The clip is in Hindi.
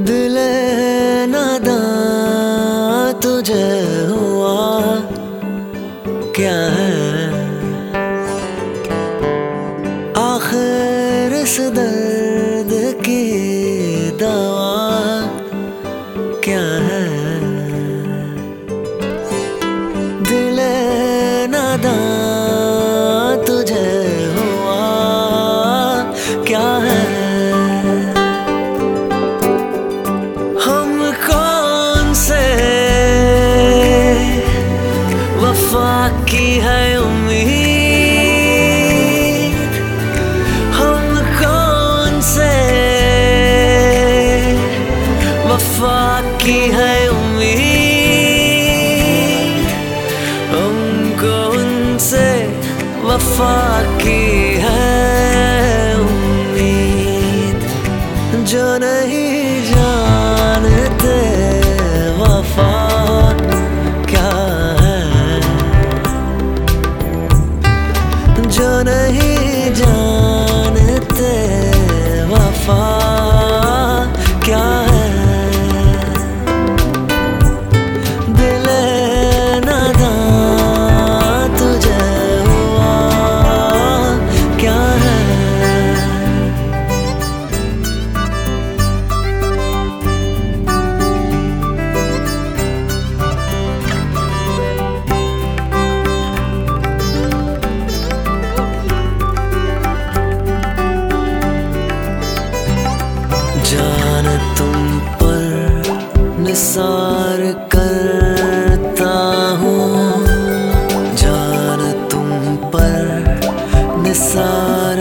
दिल नादा तुझे हुआ क्या है? आखिर इस दर्द की दवा क्या है? fucking começar.